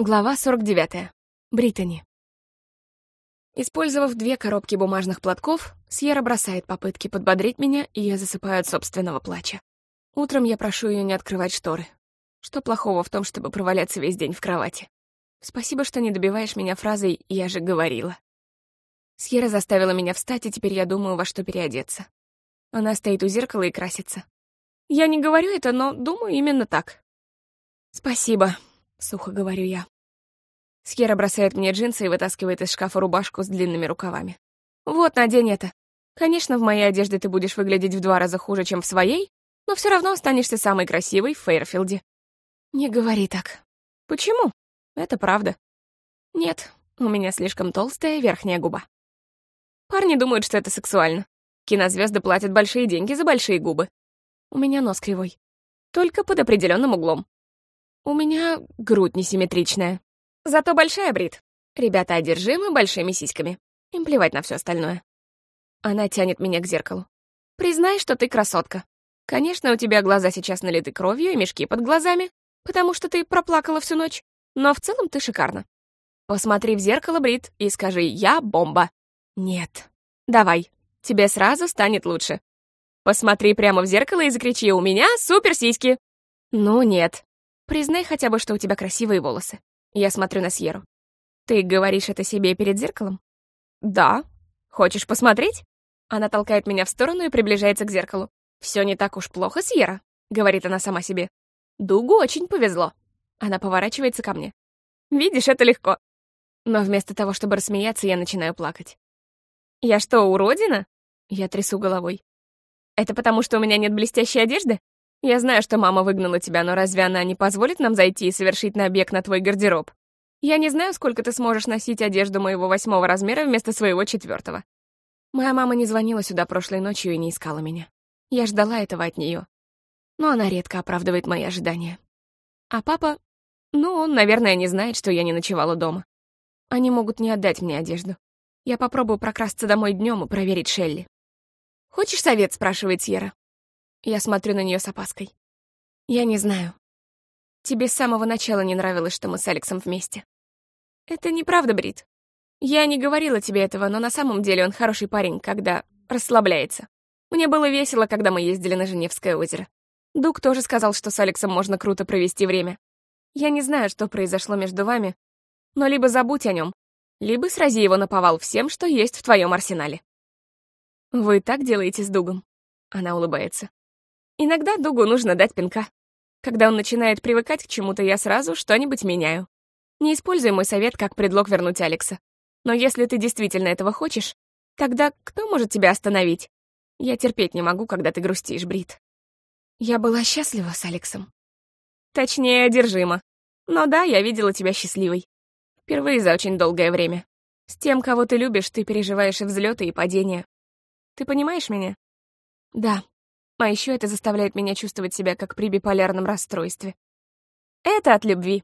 Глава 49. Британи. Использовав две коробки бумажных платков, Сьерра бросает попытки подбодрить меня, и я засыпаю от собственного плача. Утром я прошу ее не открывать шторы. Что плохого в том, чтобы проваляться весь день в кровати? Спасибо, что не добиваешь меня фразой «я же говорила». Сьерра заставила меня встать, и теперь я думаю, во что переодеться. Она стоит у зеркала и красится. Я не говорю это, но думаю именно так. Спасибо, — сухо говорю я. Сьерра бросает мне джинсы и вытаскивает из шкафа рубашку с длинными рукавами. «Вот, надень это. Конечно, в моей одежде ты будешь выглядеть в два раза хуже, чем в своей, но все равно останешься самой красивой в Фейерфилде». «Не говори так». «Почему? Это правда». «Нет, у меня слишком толстая верхняя губа». Парни думают, что это сексуально. Кинозвезды платят большие деньги за большие губы. У меня нос кривой. Только под определенным углом. У меня грудь несимметричная. Зато большая брит. Ребята одержимы большими сиськами. Им плевать на все остальное. Она тянет меня к зеркалу. Признай, что ты красотка. Конечно, у тебя глаза сейчас налиты кровью и мешки под глазами, потому что ты проплакала всю ночь. Но в целом ты шикарна. Посмотри в зеркало, Брит, и скажи «Я бомба». Нет. Давай, тебе сразу станет лучше. Посмотри прямо в зеркало и закричи «У меня супер сиськи». Ну нет, Признай хотя бы, что у тебя красивые волосы. Я смотрю на Сьеру. Ты говоришь это себе перед зеркалом? Да. Хочешь посмотреть? Она толкает меня в сторону и приближается к зеркалу. Все не так уж плохо, Сьерра, говорит она сама себе. Дугу очень повезло. Она поворачивается ко мне. Видишь, это легко. Но вместо того, чтобы рассмеяться, я начинаю плакать. Я что, уродина? Я трясу головой. Это потому, что у меня нет блестящей одежды? Я знаю, что мама выгнала тебя, но разве она не позволит нам зайти и совершить набег на твой гардероб? Я не знаю, сколько ты сможешь носить одежду моего восьмого размера вместо своего четвертого. Моя мама не звонила сюда прошлой ночью и не искала меня. Я ждала этого от нее. Но она редко оправдывает мои ожидания. А папа... Ну, он, наверное, не знает, что я не ночевала дома. Они могут не отдать мне одежду. Я попробую прокрасться домой днем и проверить Шелли. «Хочешь совет?» — спрашивает Сьерра. Я смотрю на нее с опаской. Я не знаю. Тебе с самого начала не нравилось, что мы с Алексом вместе. Это неправда, Брит. Я не говорила тебе этого, но на самом деле он хороший парень, когда расслабляется. Мне было весело, когда мы ездили на Женевское озеро. Дуг тоже сказал, что с Алексом можно круто провести время. Я не знаю, что произошло между вами, но либо забудь о нем, либо срази его на повал всем, что есть в твоем арсенале. Вы так делаете с Дугом? Она улыбается. Иногда Дугу нужно дать пинка. Когда он начинает привыкать к чему-то, я сразу что-нибудь меняю. Не используй мой совет как предлог вернуть Алекса. Но если ты действительно этого хочешь, тогда кто может тебя остановить? Я терпеть не могу, когда ты грустишь, Брит. Я была счастлива с Алексом. Точнее, одержима. Но да, я видела тебя счастливой. Впервые за очень долгое время. С тем, кого ты любишь, ты переживаешь и взлеты, и падения. Ты понимаешь меня? Да, а еще это заставляет меня чувствовать себя как при биполярном расстройстве. Это от любви.